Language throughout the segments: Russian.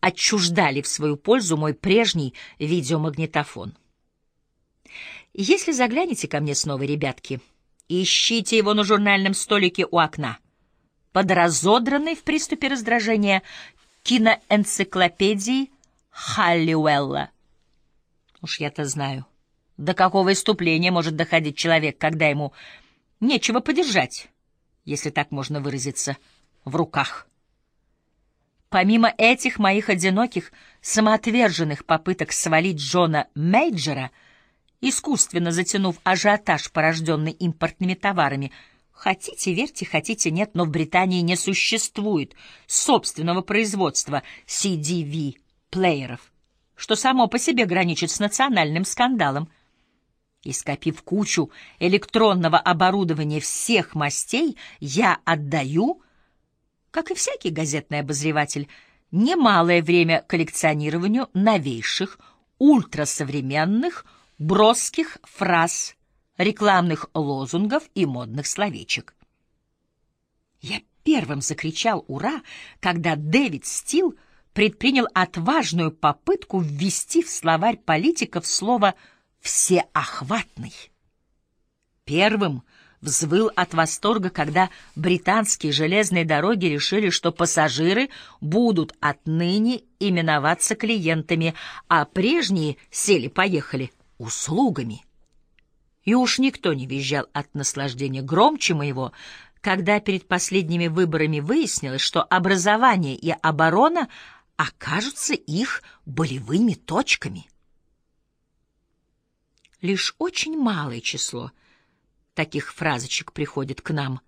отчуждали в свою пользу мой прежний видеомагнитофон. Если заглянете ко мне снова, ребятки, ищите его на журнальном столике у окна, под разодранной в приступе раздражения киноэнциклопедией Халлиуэлла. Уж я-то знаю, до какого иступления может доходить человек, когда ему нечего подержать, если так можно выразиться, в руках. Помимо этих моих одиноких, самоотверженных попыток свалить Джона Мейджера, искусственно затянув ажиотаж, порожденный импортными товарами, хотите верьте, хотите нет, но в Британии не существует собственного производства CD-V-плееров, что само по себе граничит с национальным скандалом. И скопив кучу электронного оборудования всех мастей, я отдаю как и всякий газетный обозреватель, немалое время коллекционированию новейших, ультрасовременных, броских фраз, рекламных лозунгов и модных словечек. Я первым закричал «Ура!», когда Дэвид Стил предпринял отважную попытку ввести в словарь политиков слово «всеохватный». Первым — взвыл от восторга, когда британские железные дороги решили, что пассажиры будут отныне именоваться клиентами, а прежние сели-поехали услугами. И уж никто не визжал от наслаждения громче моего, когда перед последними выборами выяснилось, что образование и оборона окажутся их болевыми точками. Лишь очень малое число — таких фразочек приходит к нам,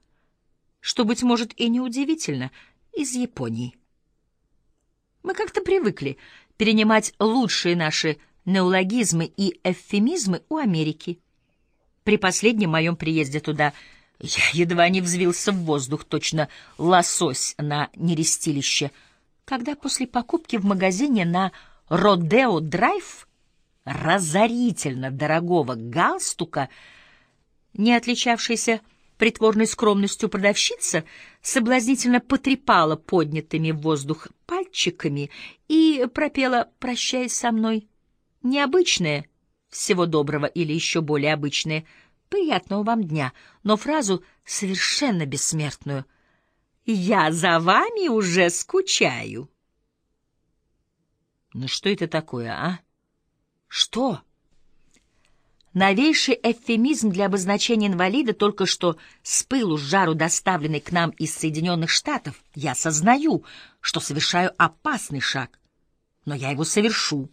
что, быть может, и неудивительно, из Японии. Мы как-то привыкли перенимать лучшие наши неологизмы и эвфемизмы у Америки. При последнем моем приезде туда я едва не взвился в воздух, точно лосось на нерестилище, когда после покупки в магазине на Родео-драйв разорительно дорогого галстука — не отличавшаяся притворной скромностью продавщица соблазнительно потрепала поднятыми в воздух пальчиками и пропела «Прощаясь со мной». Необычное, всего доброго или еще более обычное, приятного вам дня, но фразу совершенно бессмертную «Я за вами уже скучаю». Ну что это такое, а? Что? Новейший эвфемизм для обозначения инвалида только что с пылу с жару доставленный к нам из Соединенных Штатов. Я сознаю, что совершаю опасный шаг, но я его совершу.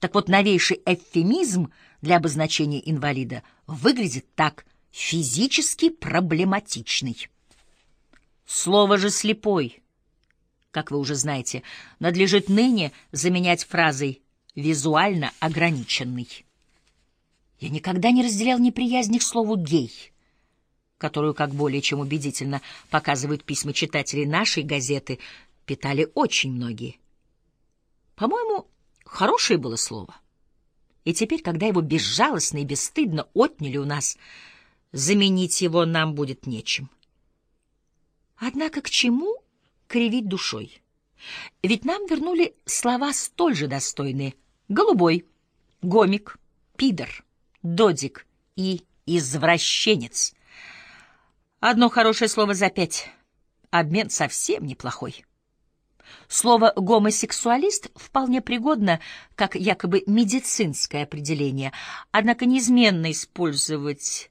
Так вот, новейший эвфемизм для обозначения инвалида выглядит так физически проблематичный. Слово же «слепой», как вы уже знаете, надлежит ныне заменять фразой «визуально ограниченный». Я никогда не разделял неприязнь к слову «гей», которую, как более чем убедительно показывают письма читателей нашей газеты, питали очень многие. По-моему, хорошее было слово. И теперь, когда его безжалостно и бесстыдно отняли у нас, заменить его нам будет нечем. Однако к чему кривить душой? Ведь нам вернули слова столь же достойные — голубой, гомик, пидор додик и извращенец. Одно хорошее слово за пять. Обмен совсем неплохой. Слово «гомосексуалист» вполне пригодно как якобы медицинское определение, однако неизменно использовать